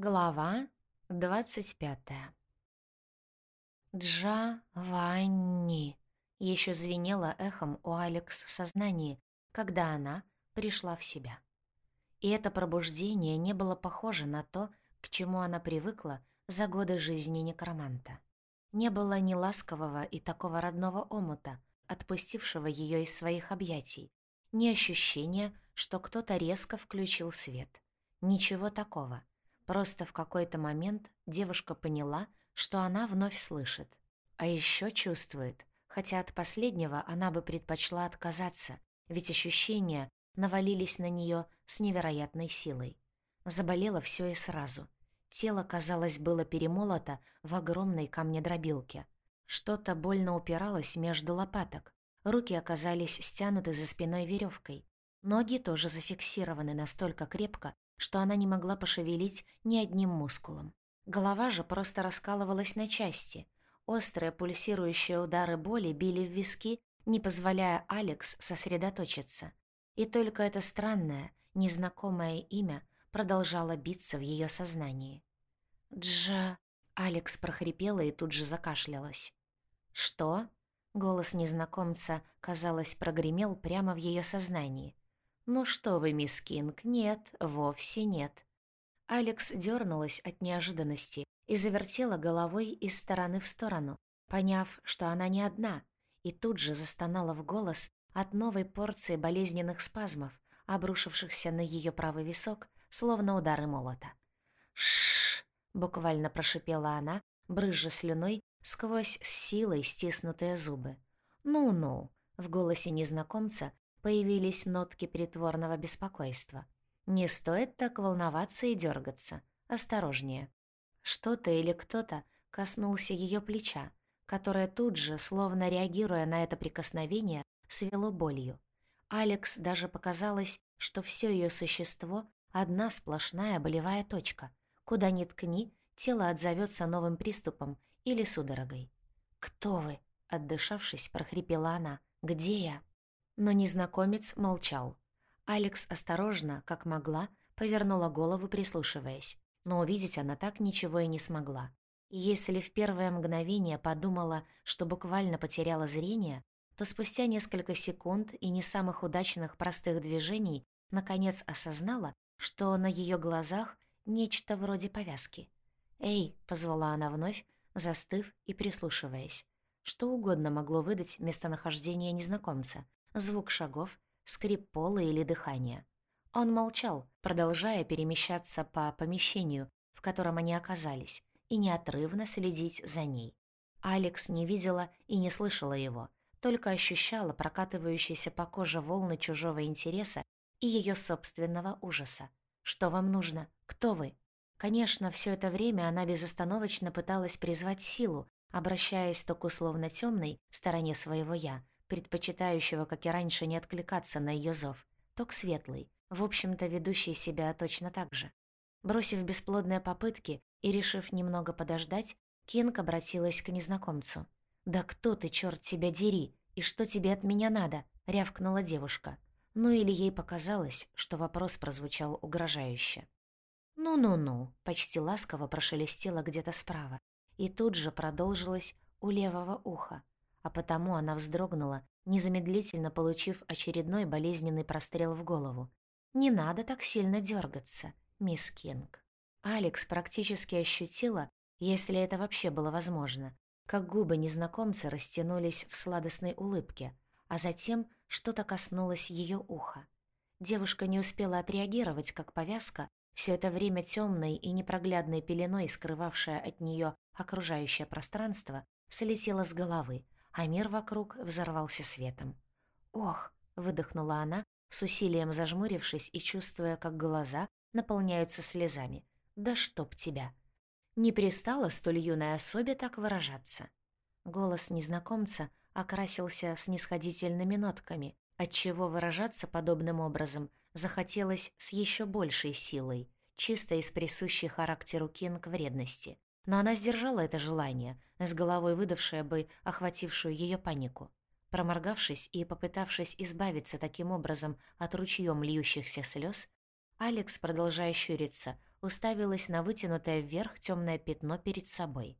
Глава 25 «Джа-ва-ни» еще звенело эхом у Алекс в сознании, когда она пришла в себя. И это пробуждение не было похоже на то, к чему она привыкла за годы жизни некроманта. Не было ни ласкового и такого родного омута, отпустившего ее из своих объятий, ни ощущения, что кто-то резко включил свет. Ничего такого — Просто в какой-то момент девушка поняла, что она вновь слышит. А еще чувствует, хотя от последнего она бы предпочла отказаться, ведь ощущения навалились на нее с невероятной силой. Заболело все и сразу. Тело, казалось, было перемолото в огромной камнедробилке. Что-то больно упиралось между лопаток. Руки оказались стянуты за спиной веревкой. Ноги тоже зафиксированы настолько крепко, что она не могла пошевелить ни одним мускулом. Голова же просто раскалывалась на части. Острые пульсирующие удары боли били в виски, не позволяя Алекс сосредоточиться. И только это странное, незнакомое имя продолжало биться в ее сознании. «Джа...» — Алекс прохрипела и тут же закашлялась. «Что?» — голос незнакомца, казалось, прогремел прямо в ее сознании. «Ну что вы, мисс Кинг, нет, вовсе нет». Алекс дернулась от неожиданности и завертела головой из стороны в сторону, поняв, что она не одна, и тут же застонала в голос от новой порции болезненных спазмов, обрушившихся на ее правый висок, словно удары молота. «Шшш!» — буквально прошипела она, брызжа слюной сквозь силой стиснутые зубы. «Ну-ну!» — в голосе незнакомца появились нотки притворного беспокойства. Не стоит так волноваться и дергаться. Осторожнее. Что-то или кто-то коснулся ее плеча, которое тут же, словно реагируя на это прикосновение, свело болью. Алекс даже показалось, что все ее существо — одна сплошная болевая точка. Куда ни ткни, тело отзовется новым приступом или судорогой. «Кто вы?» — отдышавшись, прохрипела она. «Где я?» Но незнакомец молчал. Алекс осторожно, как могла, повернула голову, прислушиваясь, но увидеть она так ничего и не смогла. И если в первое мгновение подумала, что буквально потеряла зрение, то спустя несколько секунд и не самых удачных простых движений наконец осознала, что на ее глазах нечто вроде повязки. «Эй!» — позвала она вновь, застыв и прислушиваясь. Что угодно могло выдать местонахождение незнакомца, звук шагов, скрип пола или дыхание. Он молчал, продолжая перемещаться по помещению, в котором они оказались, и неотрывно следить за ней. Алекс не видела и не слышала его, только ощущала прокатывающиеся по коже волны чужого интереса и ее собственного ужаса. «Что вам нужно? Кто вы?» Конечно, все это время она безостановочно пыталась призвать силу, обращаясь то к условно темной стороне своего «я», предпочитающего, как и раньше, не откликаться на ее зов, то к светлой, в общем-то, ведущей себя точно так же. Бросив бесплодные попытки и решив немного подождать, Кинг обратилась к незнакомцу. «Да кто ты, черт тебя дери, и что тебе от меня надо?» — рявкнула девушка. Ну или ей показалось, что вопрос прозвучал угрожающе. «Ну-ну-ну», — почти ласково прошелестело где-то справа, и тут же продолжилось у левого уха а потому она вздрогнула, незамедлительно получив очередной болезненный прострел в голову. «Не надо так сильно дергаться, мисс Кинг». Алекс практически ощутила, если это вообще было возможно, как губы незнакомца растянулись в сладостной улыбке, а затем что-то коснулось ее уха. Девушка не успела отреагировать, как повязка, все это время темной и непроглядной пеленой, скрывавшая от нее окружающее пространство, слетела с головы, а мир вокруг взорвался светом. «Ох!» — выдохнула она, с усилием зажмурившись и чувствуя, как глаза наполняются слезами. «Да чтоб тебя!» Не пристала столь юной особе так выражаться. Голос незнакомца окрасился снисходительными нотками, отчего выражаться подобным образом захотелось с еще большей силой, чисто из присущей характеру Кинг вредности но она сдержала это желание, с головой выдавшее бы охватившую ее панику. Проморгавшись и попытавшись избавиться таким образом от ручьем льющихся слез, Алекс, продолжая щуриться, уставилась на вытянутое вверх темное пятно перед собой.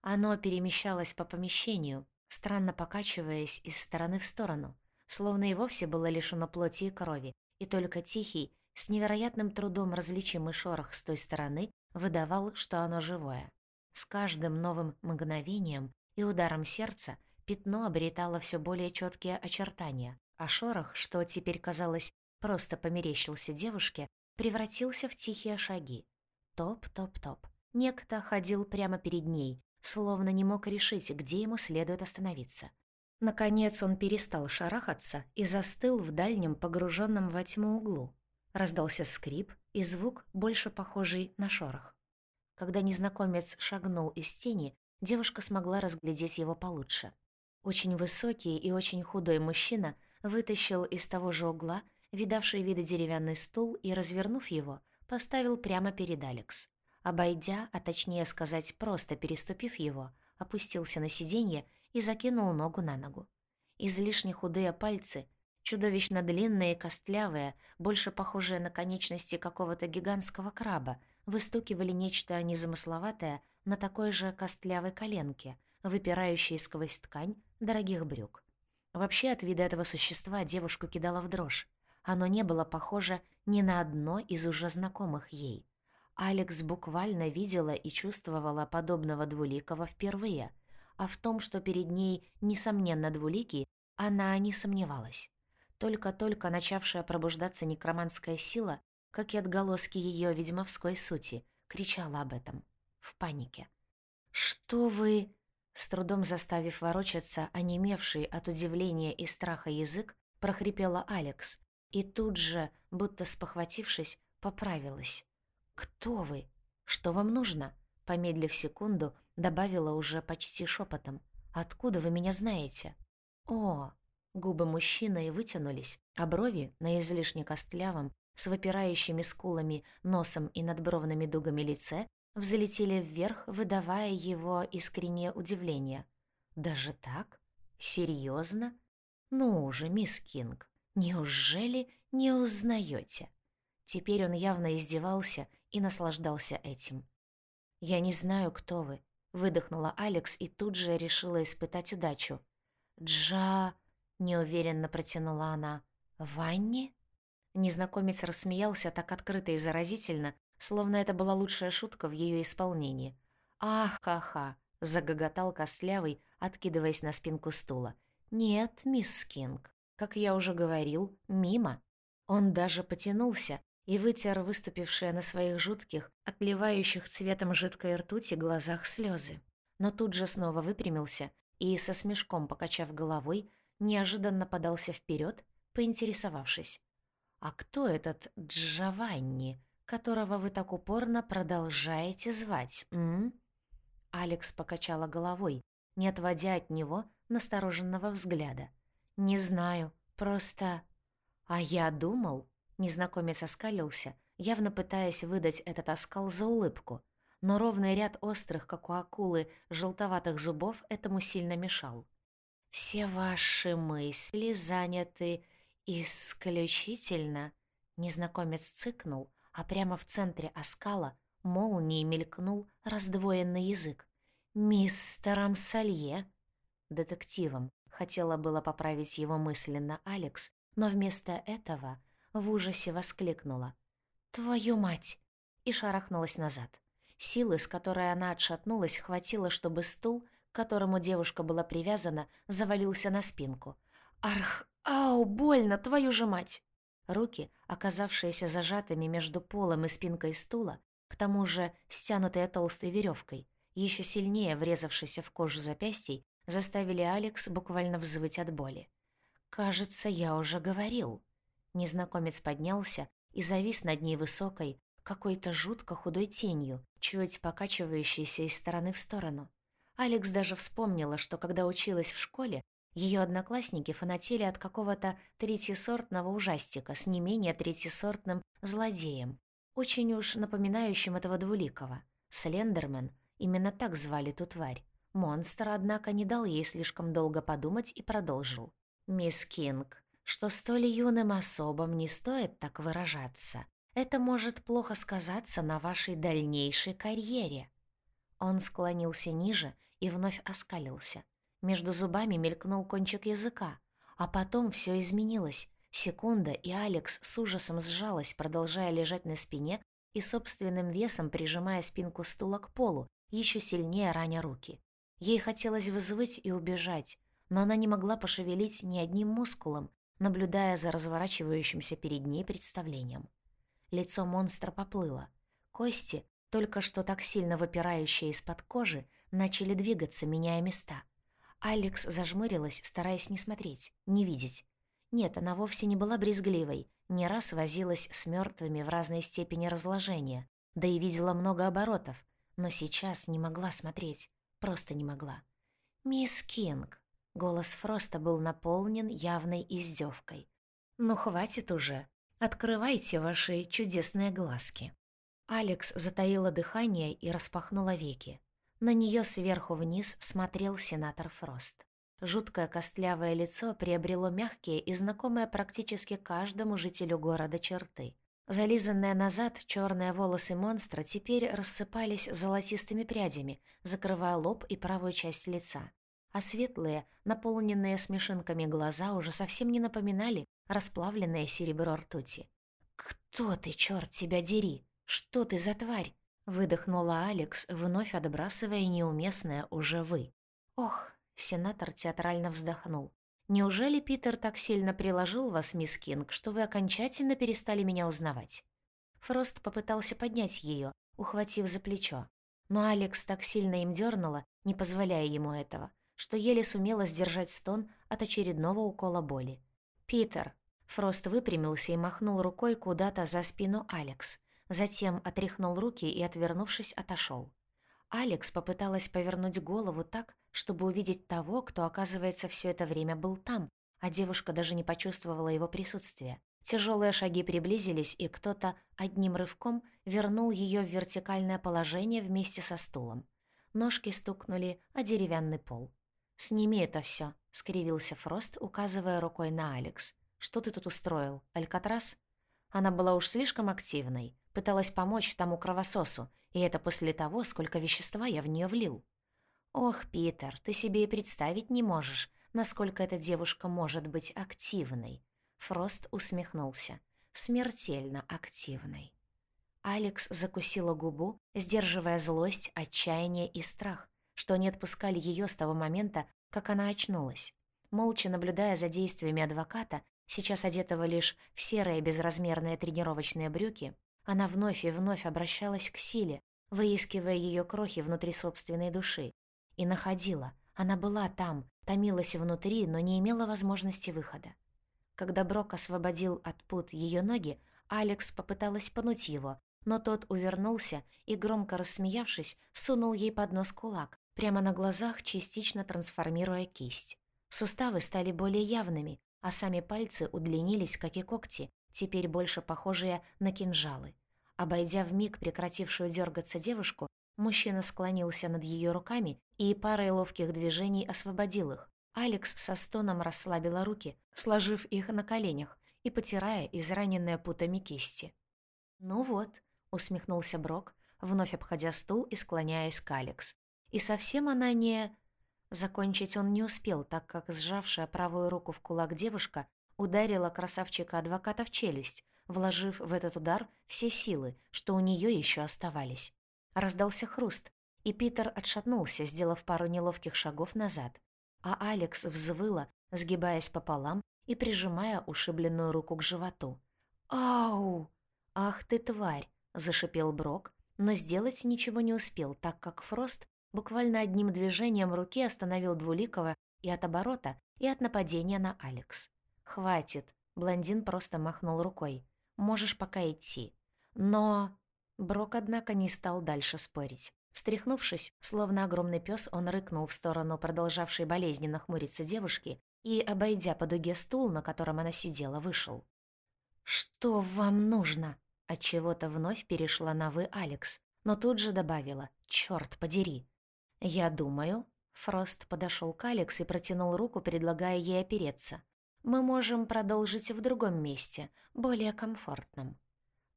Оно перемещалось по помещению, странно покачиваясь из стороны в сторону, словно и вовсе было лишено плоти и крови, и только тихий, с невероятным трудом различимый шорох с той стороны выдавал, что оно живое. С каждым новым мгновением и ударом сердца пятно обретало все более четкие очертания, а шорох, что теперь казалось просто померещился девушке, превратился в тихие шаги. Топ-топ-топ. Некто ходил прямо перед ней, словно не мог решить, где ему следует остановиться. Наконец он перестал шарахаться и застыл в дальнем погруженном во тьму углу. Раздался скрип и звук, больше похожий на шорох. Когда незнакомец шагнул из тени, девушка смогла разглядеть его получше. Очень высокий и очень худой мужчина вытащил из того же угла видавший виды деревянный стул и, развернув его, поставил прямо перед Алекс. Обойдя, а точнее сказать, просто переступив его, опустился на сиденье и закинул ногу на ногу. Излишне худые пальцы, чудовищно длинные и костлявые, больше похожие на конечности какого-то гигантского краба, выстукивали нечто незамысловатое на такой же костлявой коленке, выпирающей сквозь ткань дорогих брюк. Вообще от вида этого существа девушку кидала в дрожь. Оно не было похоже ни на одно из уже знакомых ей. Алекс буквально видела и чувствовала подобного двуликого впервые, а в том, что перед ней, несомненно, двуликий, она не сомневалась. Только-только начавшая пробуждаться некроманская сила, как и отголоски ее ведьмовской сути, кричала об этом. В панике. «Что вы...» С трудом заставив ворочаться, онемевший от удивления и страха язык, прохрипела Алекс, и тут же, будто спохватившись, поправилась. «Кто вы? Что вам нужно?» Помедлив секунду, добавила уже почти шепотом. «Откуда вы меня знаете?» «О!» Губы мужчины вытянулись, а брови на излишне костлявом, с выпирающими скулами, носом и надбровными дугами лице взлетели вверх, выдавая его искреннее удивление. «Даже так? Серьезно? Ну уже, мисс Кинг, неужели не узнаете? Теперь он явно издевался и наслаждался этим. «Я не знаю, кто вы», — выдохнула Алекс и тут же решила испытать удачу. «Джа...» — неуверенно протянула она. «Ванни?» Незнакомец рассмеялся так открыто и заразительно, словно это была лучшая шутка в ее исполнении. «Ах, ха-ха!» — загоготал Костлявый, откидываясь на спинку стула. «Нет, мисс Кинг, как я уже говорил, мимо». Он даже потянулся и вытер выступившие на своих жутких, отливающих цветом жидкой ртути глазах слезы. Но тут же снова выпрямился и, со смешком покачав головой, неожиданно подался вперед, поинтересовавшись. «А кто этот Джованни, которого вы так упорно продолжаете звать, м?» Алекс покачала головой, не отводя от него настороженного взгляда. «Не знаю, просто...» «А я думал...» Незнакомец оскалился, явно пытаясь выдать этот оскал за улыбку, но ровный ряд острых, как у акулы, желтоватых зубов этому сильно мешал. «Все ваши мысли заняты исключительно...» Незнакомец цыкнул, а прямо в центре оскала молнией мелькнул раздвоенный язык. «Мистером Салье?» Детективом. Хотела было поправить его мысленно Алекс, но вместо этого в ужасе воскликнула. «Твою мать!» и шарахнулась назад. Силы, с которой она отшатнулась, хватило, чтобы стул, к которому девушка была привязана, завалился на спинку. «Арх! Ау, больно, твою же мать!» Руки, оказавшиеся зажатыми между полом и спинкой стула, к тому же стянутые толстой веревкой, еще сильнее врезавшейся в кожу запястий, заставили Алекс буквально взвыть от боли. «Кажется, я уже говорил». Незнакомец поднялся и завис над ней высокой, какой-то жутко худой тенью, чуть покачивающейся из стороны в сторону. Алекс даже вспомнила, что когда училась в школе, ее одноклассники фанатели от какого-то третьесортного ужастика с не менее третьесортным злодеем, очень уж напоминающим этого двуликого. Слендермен, именно так звали ту тварь. Монстр, однако, не дал ей слишком долго подумать и продолжил. «Мисс Кинг, что столь юным особам не стоит так выражаться. Это может плохо сказаться на вашей дальнейшей карьере». Он склонился ниже и вновь оскалился. Между зубами мелькнул кончик языка, а потом все изменилось. Секунда, и Алекс с ужасом сжалась, продолжая лежать на спине и собственным весом прижимая спинку стула к полу, еще сильнее раня руки. Ей хотелось взвыть и убежать, но она не могла пошевелить ни одним мускулом, наблюдая за разворачивающимся перед ней представлением. Лицо монстра поплыло. Кости, только что так сильно выпирающие из-под кожи, начали двигаться, меняя места. Алекс зажмурилась, стараясь не смотреть, не видеть. Нет, она вовсе не была брезгливой, не раз возилась с мертвыми в разной степени разложения, да и видела много оборотов, но сейчас не могла смотреть, просто не могла. «Мисс Кинг», — голос Фроста был наполнен явной издевкой. «Ну хватит уже, Открывайте ваши чудесные глазки». Алекс затаила дыхание и распахнула веки. На нее сверху вниз смотрел сенатор Фрост. Жуткое костлявое лицо приобрело мягкие и знакомые практически каждому жителю города черты. Зализанные назад черные волосы монстра теперь рассыпались золотистыми прядями, закрывая лоб и правую часть лица. А светлые, наполненные смешинками глаза уже совсем не напоминали расплавленное серебро ртути. «Кто ты, черт тебя дери? Что ты за тварь?» — выдохнула Алекс, вновь отбрасывая неуместное уже «вы». «Ох!» — сенатор театрально вздохнул. «Неужели Питер так сильно приложил вас, мисс Кинг, что вы окончательно перестали меня узнавать?» Фрост попытался поднять ее, ухватив за плечо. Но Алекс так сильно им дернула, не позволяя ему этого, что еле сумела сдержать стон от очередного укола боли. «Питер!» Фрост выпрямился и махнул рукой куда-то за спину Алекс. Затем отряхнул руки и, отвернувшись, отошел. Алекс попыталась повернуть голову так, чтобы увидеть того, кто, оказывается, все это время был там, а девушка даже не почувствовала его присутствия. Тяжелые шаги приблизились, и кто-то одним рывком вернул ее в вертикальное положение вместе со стулом. Ножки стукнули о деревянный пол. «Сними это все, скривился Фрост, указывая рукой на Алекс. «Что ты тут устроил? Алькатрас?» Она была уж слишком активной, пыталась помочь тому кровососу, и это после того, сколько вещества я в нее влил. «Ох, Питер, ты себе и представить не можешь, насколько эта девушка может быть активной». Фрост усмехнулся. «Смертельно активной». Алекс закусила губу, сдерживая злость, отчаяние и страх, что не отпускали ее с того момента, как она очнулась. Молча наблюдая за действиями адвоката, сейчас одетого лишь в серые безразмерные тренировочные брюки, она вновь и вновь обращалась к силе, выискивая ее крохи внутри собственной души. И находила. Она была там, томилась внутри, но не имела возможности выхода. Когда Брок освободил от пут ее ноги, Алекс попыталась пнуть его, но тот увернулся и, громко рассмеявшись, сунул ей под нос кулак, прямо на глазах частично трансформируя кисть. Суставы стали более явными, а сами пальцы удлинились, как и когти, теперь больше похожие на кинжалы. Обойдя вмиг прекратившую дергаться девушку, мужчина склонился над ее руками и парой ловких движений освободил их. Алекс со стоном расслабила руки, сложив их на коленях и потирая израненные путами кисти. «Ну вот», — усмехнулся Брок, вновь обходя стул и склоняясь к Алекс. И совсем она не... Закончить он не успел, так как сжавшая правую руку в кулак девушка ударила красавчика-адвоката в челюсть, вложив в этот удар все силы, что у нее еще оставались. Раздался хруст, и Питер отшатнулся, сделав пару неловких шагов назад. А Алекс взвыла, сгибаясь пополам и прижимая ушибленную руку к животу. «Ау! Ах ты, тварь!» — зашипел Брок, но сделать ничего не успел, так как Фрост буквально одним движением руки остановил Двуликова и от оборота, и от нападения на Алекс. «Хватит», — блондин просто махнул рукой. «Можешь пока идти». «Но...» Брок, однако, не стал дальше спорить. Встряхнувшись, словно огромный пес, он рыкнул в сторону продолжавшей болезненно хмуриться девушки и, обойдя по дуге стул, на котором она сидела, вышел. «Что вам нужно?» Отчего-то вновь перешла на «вы» Алекс, но тут же добавила «Чёрт подери!» «Я думаю...» Фрост подошел к Алекс и протянул руку, предлагая ей опереться. «Мы можем продолжить в другом месте, более комфортном».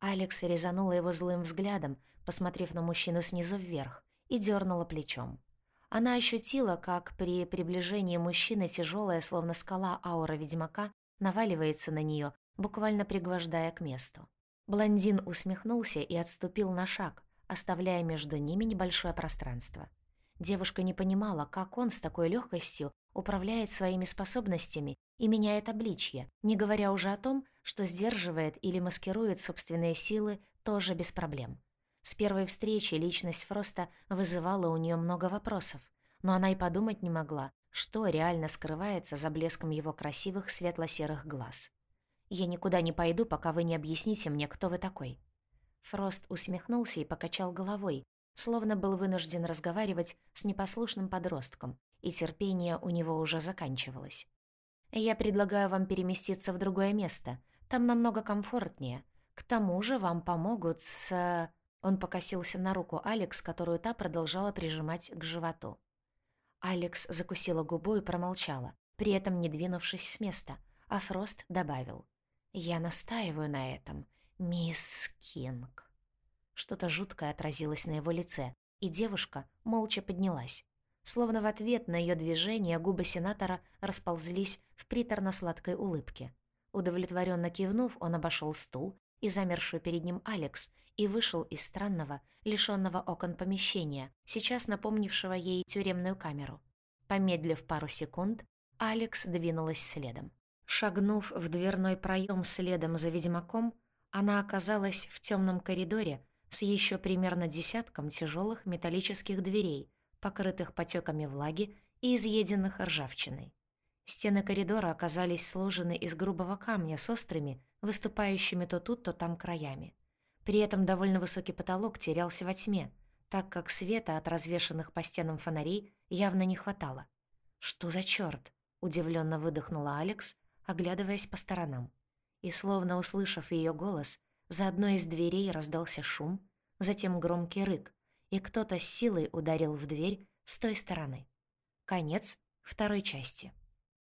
Алекс резанула его злым взглядом, посмотрев на мужчину снизу вверх, и дернула плечом. Она ощутила, как при приближении мужчины тяжелая, словно скала аура ведьмака, наваливается на нее, буквально пригвождая к месту. Блондин усмехнулся и отступил на шаг, оставляя между ними небольшое пространство. Девушка не понимала, как он с такой легкостью управляет своими способностями и меняет обличье, не говоря уже о том, что сдерживает или маскирует собственные силы тоже без проблем. С первой встречи личность Фроста вызывала у нее много вопросов, но она и подумать не могла, что реально скрывается за блеском его красивых светло-серых глаз. «Я никуда не пойду, пока вы не объясните мне, кто вы такой». Фрост усмехнулся и покачал головой, словно был вынужден разговаривать с непослушным подростком, и терпение у него уже заканчивалось. «Я предлагаю вам переместиться в другое место. Там намного комфортнее. К тому же вам помогут с...» Он покосился на руку Алекс, которую та продолжала прижимать к животу. Алекс закусила губу и промолчала, при этом не двинувшись с места, а Фрост добавил. «Я настаиваю на этом, мисс Кинг». Что-то жуткое отразилось на его лице, и девушка молча поднялась. Словно в ответ на ее движение губы сенатора расползлись в приторно-сладкой улыбке. Удовлетворенно кивнув, он обошел стул и замершую перед ним Алекс и вышел из странного, лишенного окон помещения, сейчас напомнившего ей тюремную камеру. Помедлив пару секунд, Алекс двинулась следом. Шагнув в дверной проем следом за ведьмаком, она оказалась в темном коридоре, с еще примерно десятком тяжелых металлических дверей, покрытых потеками влаги и изъеденных ржавчиной. Стены коридора оказались сложены из грубого камня с острыми, выступающими то тут, то там краями. При этом довольно высокий потолок терялся во тьме, так как света от развешанных по стенам фонарей явно не хватало. «Что за чёрт?» — удивленно выдохнула Алекс, оглядываясь по сторонам. И, словно услышав ее голос, за одной из дверей раздался шум, затем громкий рык, и кто-то с силой ударил в дверь с той стороны. Конец второй части.